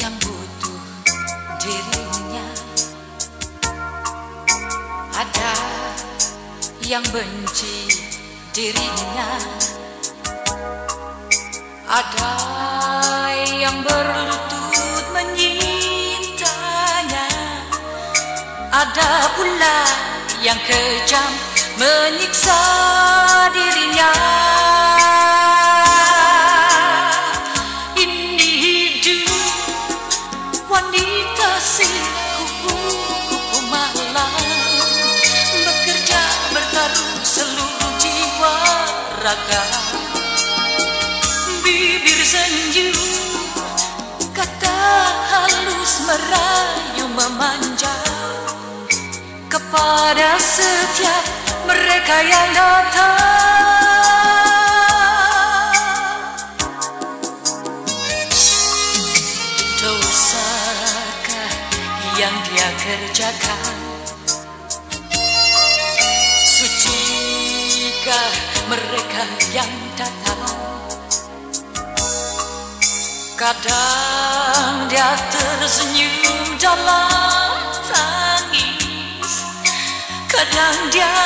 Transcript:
yang butuh dirinya. Ada yang benci dirinya. Ada yang berlutut menyintanya. Ada pula yang kejam menyiksa si kupu-kupu malam Bekerja bertaruh seluruh jiwa raga. Bibir senyum Kata halus merayu memanja. Kepada setiap mereka yang datang yang dia kerjakan. Sucikah mereka yang datang? Kadang dia tersenyum dalam tangis. Kadang dia